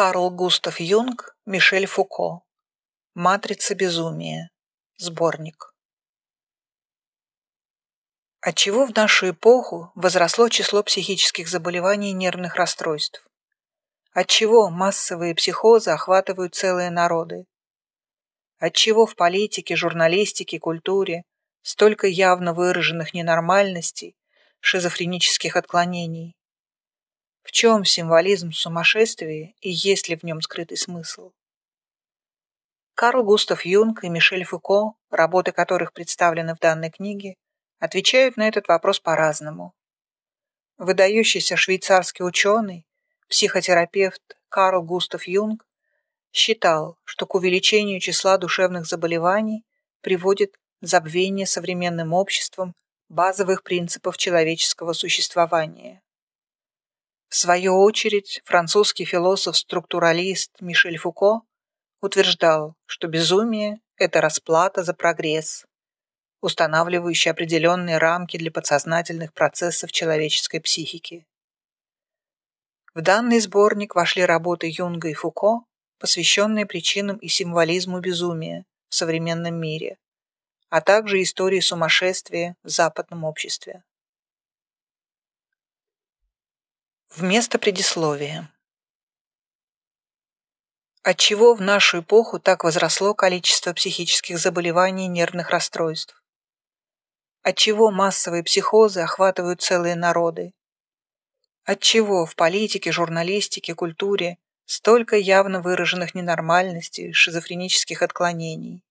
Карл Густав Юнг, Мишель Фуко. Матрица безумия. Сборник. Отчего в нашу эпоху возросло число психических заболеваний и нервных расстройств? Отчего массовые психозы охватывают целые народы? Отчего в политике, журналистике, культуре столько явно выраженных ненормальностей, шизофренических отклонений? В чем символизм сумасшествия и есть ли в нем скрытый смысл? Карл Густав Юнг и Мишель Фуко, работы которых представлены в данной книге, отвечают на этот вопрос по-разному. Выдающийся швейцарский ученый, психотерапевт Карл Густав Юнг считал, что к увеличению числа душевных заболеваний приводит забвение современным обществом базовых принципов человеческого существования. В свою очередь, французский философ-структуралист Мишель Фуко утверждал, что безумие – это расплата за прогресс, устанавливающий определенные рамки для подсознательных процессов человеческой психики. В данный сборник вошли работы Юнга и Фуко, посвященные причинам и символизму безумия в современном мире, а также истории сумасшествия в западном обществе. Вместо предисловия. Отчего в нашу эпоху так возросло количество психических заболеваний и нервных расстройств? Отчего массовые психозы охватывают целые народы? Отчего в политике, журналистике, культуре столько явно выраженных ненормальностей, шизофренических отклонений?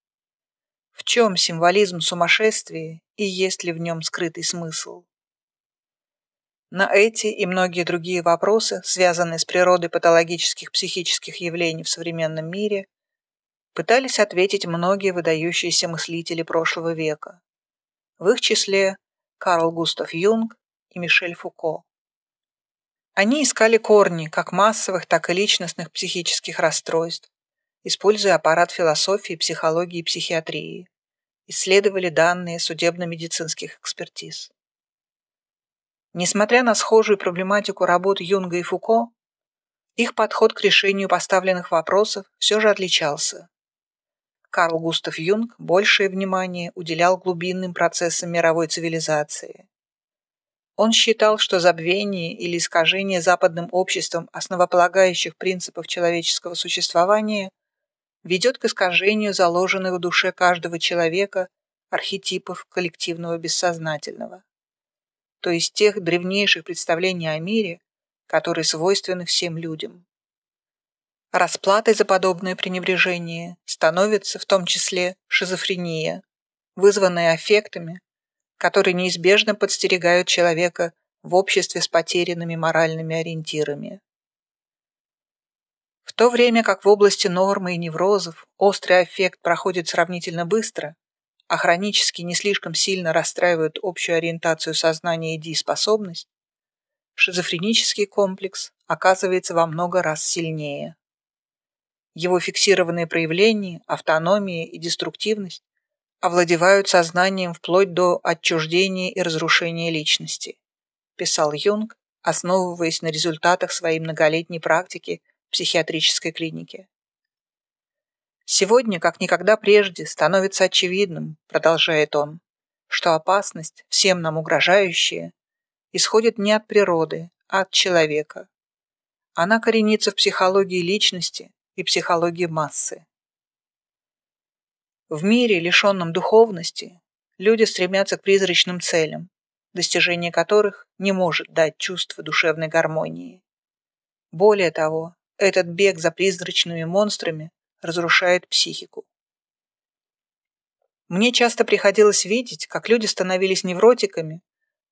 В чем символизм сумасшествия и есть ли в нем скрытый смысл? На эти и многие другие вопросы, связанные с природой патологических психических явлений в современном мире, пытались ответить многие выдающиеся мыслители прошлого века. В их числе Карл Густав Юнг и Мишель Фуко. Они искали корни как массовых, так и личностных психических расстройств, используя аппарат философии, психологии и психиатрии, исследовали данные судебно-медицинских экспертиз. Несмотря на схожую проблематику работ Юнга и Фуко, их подход к решению поставленных вопросов все же отличался. Карл Густав Юнг большее внимание уделял глубинным процессам мировой цивилизации. Он считал, что забвение или искажение западным обществом основополагающих принципов человеческого существования ведет к искажению заложенных в душе каждого человека архетипов коллективного бессознательного то есть тех древнейших представлений о мире, которые свойственны всем людям. Расплатой за подобное пренебрежение становится в том числе шизофрения, вызванная аффектами, которые неизбежно подстерегают человека в обществе с потерянными моральными ориентирами. В то время как в области нормы и неврозов острый аффект проходит сравнительно быстро, а хронически не слишком сильно расстраивают общую ориентацию сознания и дееспособность, шизофренический комплекс оказывается во много раз сильнее. Его фиксированные проявления, автономия и деструктивность овладевают сознанием вплоть до отчуждения и разрушения личности, писал Юнг, основываясь на результатах своей многолетней практики в психиатрической клинике. Сегодня, как никогда прежде, становится очевидным, продолжает он, что опасность, всем нам угрожающая, исходит не от природы, а от человека. Она коренится в психологии личности и психологии массы. В мире, лишенном духовности, люди стремятся к призрачным целям, достижение которых не может дать чувство душевной гармонии. Более того, этот бег за призрачными монстрами разрушает психику. Мне часто приходилось видеть, как люди становились невротиками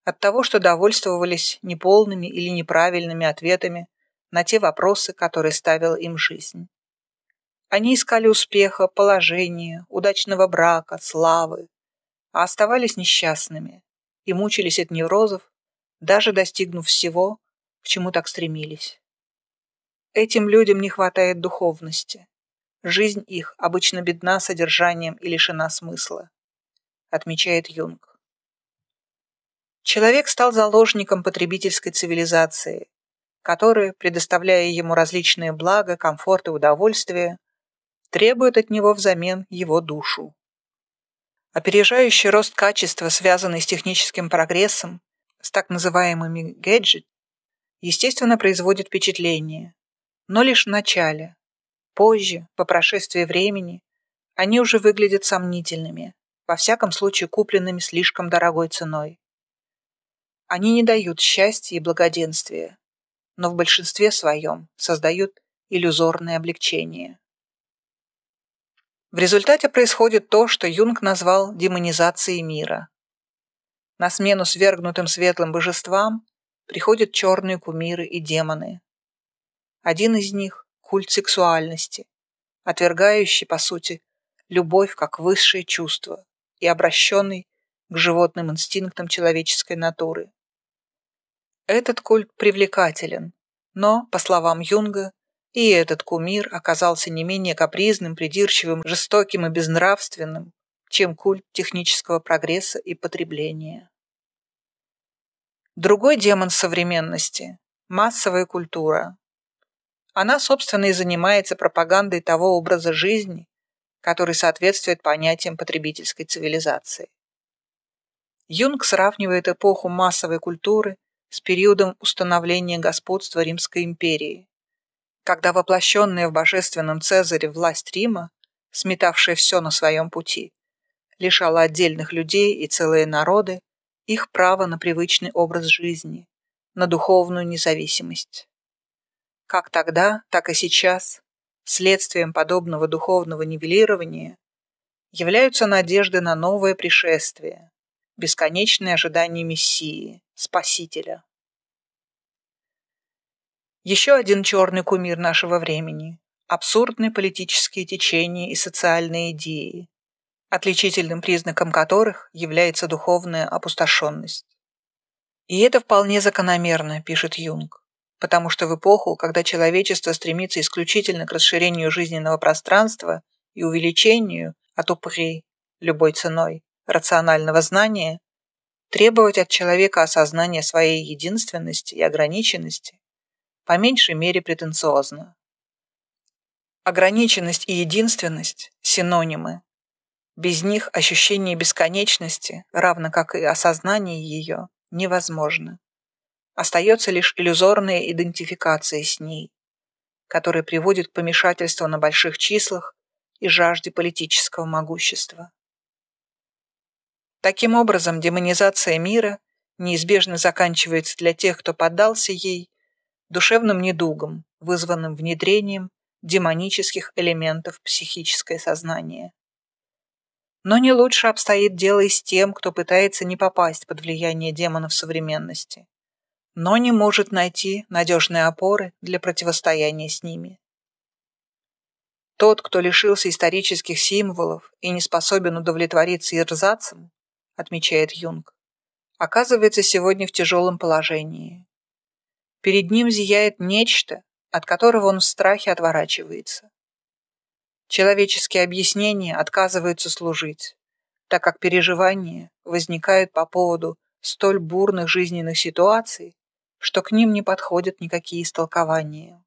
от того, что довольствовались неполными или неправильными ответами на те вопросы, которые ставила им жизнь. Они искали успеха, положения, удачного брака, славы, а оставались несчастными и мучились от неврозов, даже достигнув всего, к чему так стремились. Этим людям не хватает духовности. Жизнь их обычно бедна содержанием и лишена смысла, отмечает Юнг. Человек стал заложником потребительской цивилизации, которые, предоставляя ему различные блага, комфорт и удовольствие, требуют от него взамен его душу. Опережающий рост качества, связанный с техническим прогрессом, с так называемыми гаджет, естественно, производит впечатление, но лишь в начале. Позже, по прошествии времени, они уже выглядят сомнительными, во всяком случае купленными слишком дорогой ценой. Они не дают счастья и благоденствия, но в большинстве своем создают иллюзорное облегчение. В результате происходит то, что Юнг назвал демонизацией мира. На смену свергнутым светлым божествам приходят черные кумиры и демоны. Один из них – культ сексуальности, отвергающий, по сути, любовь как высшее чувство и обращенный к животным инстинктам человеческой натуры. Этот культ привлекателен, но, по словам Юнга, и этот кумир оказался не менее капризным, придирчивым, жестоким и безнравственным, чем культ технического прогресса и потребления. Другой демон современности – массовая культура. Она, собственно, и занимается пропагандой того образа жизни, который соответствует понятиям потребительской цивилизации. Юнг сравнивает эпоху массовой культуры с периодом установления господства Римской империи, когда воплощенная в божественном Цезаре власть Рима, сметавшая все на своем пути, лишала отдельных людей и целые народы их права на привычный образ жизни, на духовную независимость. Как тогда, так и сейчас, следствием подобного духовного нивелирования являются надежды на новое пришествие, бесконечное ожидание Мессии, Спасителя. Еще один черный кумир нашего времени – абсурдные политические течения и социальные идеи, отличительным признаком которых является духовная опустошенность. И это вполне закономерно, пишет Юнг, потому что в эпоху, когда человечество стремится исключительно к расширению жизненного пространства и увеличению, от упрей, любой ценой, рационального знания, требовать от человека осознания своей единственности и ограниченности по меньшей мере претенциозно. Ограниченность и единственность – синонимы. Без них ощущение бесконечности, равно как и осознание ее, невозможно. Остается лишь иллюзорная идентификация с ней, которая приводит к помешательству на больших числах и жажде политического могущества. Таким образом, демонизация мира неизбежно заканчивается для тех, кто поддался ей, душевным недугом, вызванным внедрением демонических элементов в психическое сознание. Но не лучше обстоит дело и с тем, кто пытается не попасть под влияние демонов современности, но не может найти надежные опоры для противостояния с ними. Тот, кто лишился исторических символов и не способен удовлетвориться ирзацем, отмечает Юнг, оказывается сегодня в тяжелом положении. Перед ним зияет нечто, от которого он в страхе отворачивается. Человеческие объяснения отказываются служить, так как переживания возникают по поводу столь бурных жизненных ситуаций, что к ним не подходят никакие истолкования.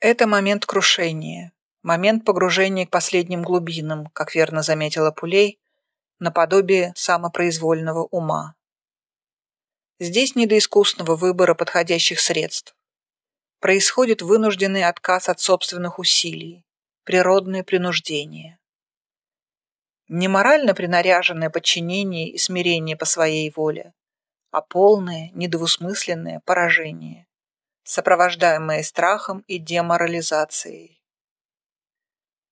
Это момент крушения, момент погружения к последним глубинам, как верно заметила Пулей, наподобие самопроизвольного ума. Здесь не до искусного выбора подходящих средств. Происходит вынужденный отказ от собственных усилий, природное принуждение. Не морально принаряженное подчинение и смирение по своей воле, а полное, недвусмысленное поражение, сопровождаемое страхом и деморализацией.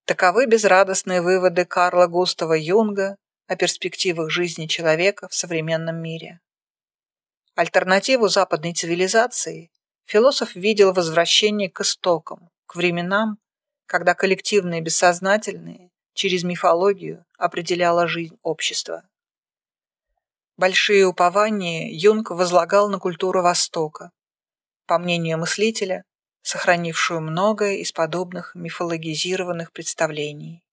Таковы безрадостные выводы Карла Густава Юнга о перспективах жизни человека в современном мире. Альтернативу западной цивилизации философ видел возвращение к истокам, к временам, когда коллективное бессознательное через мифологию определяло жизнь общества. Большие упования Юнг возлагал на культуру Востока, по мнению мыслителя, сохранившую многое из подобных мифологизированных представлений.